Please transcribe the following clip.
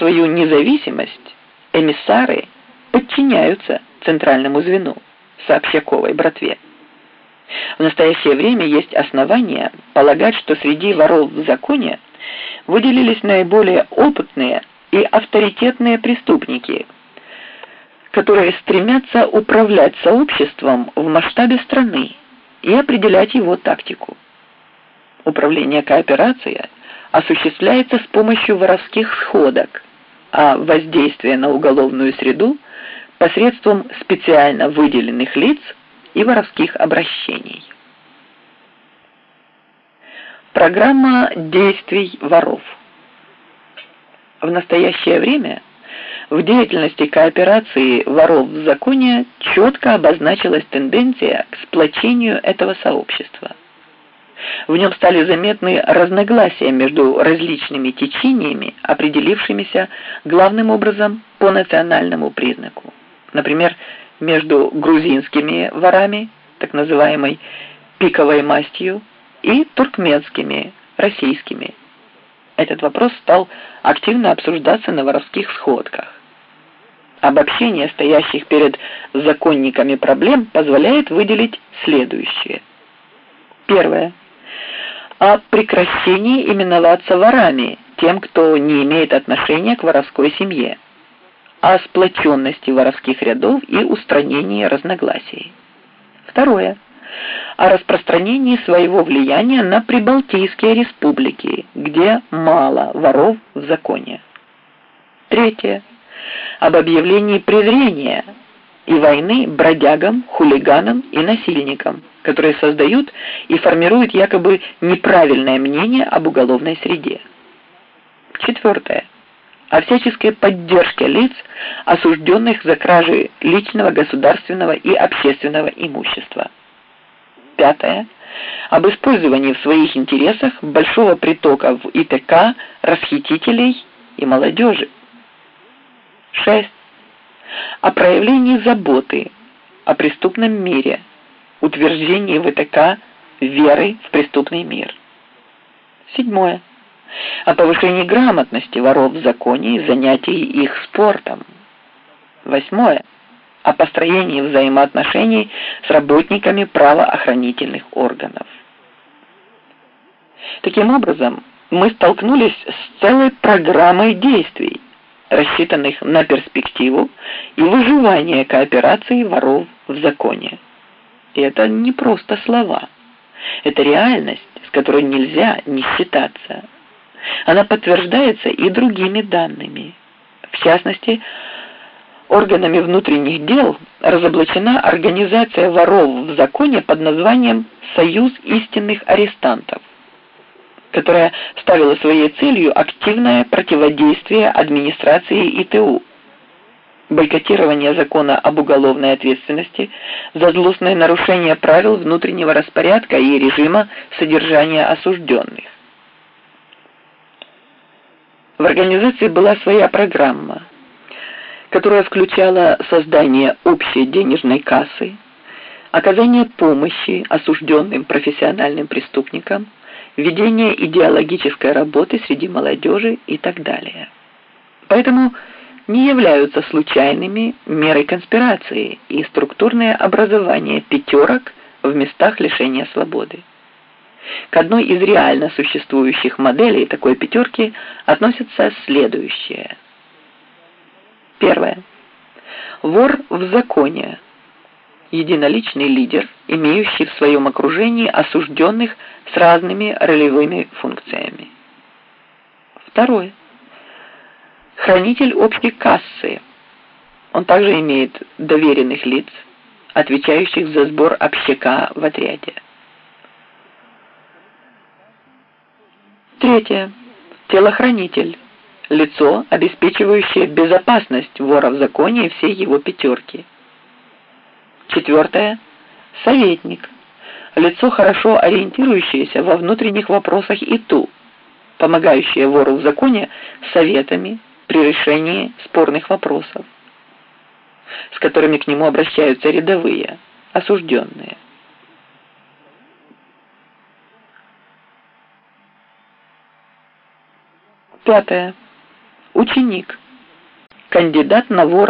свою независимость эмиссары подчиняются центральному звену, сообщаковой братве. В настоящее время есть основания полагать, что среди воров в законе выделились наиболее опытные и авторитетные преступники, которые стремятся управлять сообществом в масштабе страны и определять его тактику. Управление кооперацией осуществляется с помощью воровских сходок, а воздействие на уголовную среду посредством специально выделенных лиц и воровских обращений. Программа действий воров. В настоящее время в деятельности кооперации воров в законе четко обозначилась тенденция к сплочению этого сообщества. В нем стали заметны разногласия между различными течениями, определившимися главным образом по национальному признаку. Например, между грузинскими ворами, так называемой пиковой мастью, и туркменскими, российскими. Этот вопрос стал активно обсуждаться на воровских сходках. Обобщение стоящих перед законниками проблем позволяет выделить следующее. Первое. О прекращении именоваться ворами тем, кто не имеет отношения к воровской семье о сплоченности воровских рядов и устранении разногласий. Второе. О распространении своего влияния на прибалтийские республики, где мало воров в законе. Третье. Об объявлении презрения и войны бродягам, хулиганам и насильникам, которые создают и формируют якобы неправильное мнение об уголовной среде. Четвертое о всяческой поддержке лиц, осужденных за кражи личного, государственного и общественного имущества. Пятое. Об использовании в своих интересах большого притока в ИТК расхитителей и молодежи. Шесть. О проявлении заботы о преступном мире, утверждении в ИТК веры в преступный мир. Седьмое о повышении грамотности воров в законе и занятии их спортом. Восьмое. О построении взаимоотношений с работниками правоохранительных органов. Таким образом, мы столкнулись с целой программой действий, рассчитанных на перспективу и выживание кооперации воров в законе. И это не просто слова. Это реальность, с которой нельзя не считаться. Она подтверждается и другими данными. В частности, органами внутренних дел разоблачена организация воров в законе под названием «Союз истинных арестантов», которая ставила своей целью активное противодействие администрации ИТУ, бойкотирование закона об уголовной ответственности за злостное нарушение правил внутреннего распорядка и режима содержания осужденных. В организации была своя программа, которая включала создание общей денежной кассы, оказание помощи осужденным профессиональным преступникам, ведение идеологической работы среди молодежи и так далее. Поэтому не являются случайными меры конспирации и структурное образование пятерок в местах лишения свободы. К одной из реально существующих моделей такой пятерки относится следующее. Первое. Вор в законе. Единоличный лидер, имеющий в своем окружении осужденных с разными ролевыми функциями. Второе. Хранитель общей кассы. Он также имеет доверенных лиц, отвечающих за сбор общака в отряде. Третье. Телохранитель. Лицо, обеспечивающее безопасность вора в законе и всей его пятерки. Четвертое. Советник. Лицо, хорошо ориентирующееся во внутренних вопросах ИТУ, помогающее вору в законе советами при решении спорных вопросов, с которыми к нему обращаются рядовые, осужденные. Пятое. ученик, кандидат на вора